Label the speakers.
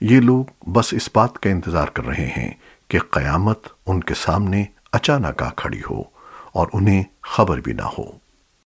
Speaker 1: یہ لوگ بس اس بات کا انتظار کر رہے ہیں کہ قیامت ان کے سامنے اچانک آ کھڑی ہو اور انہیں خبر بھی نہ ہو۔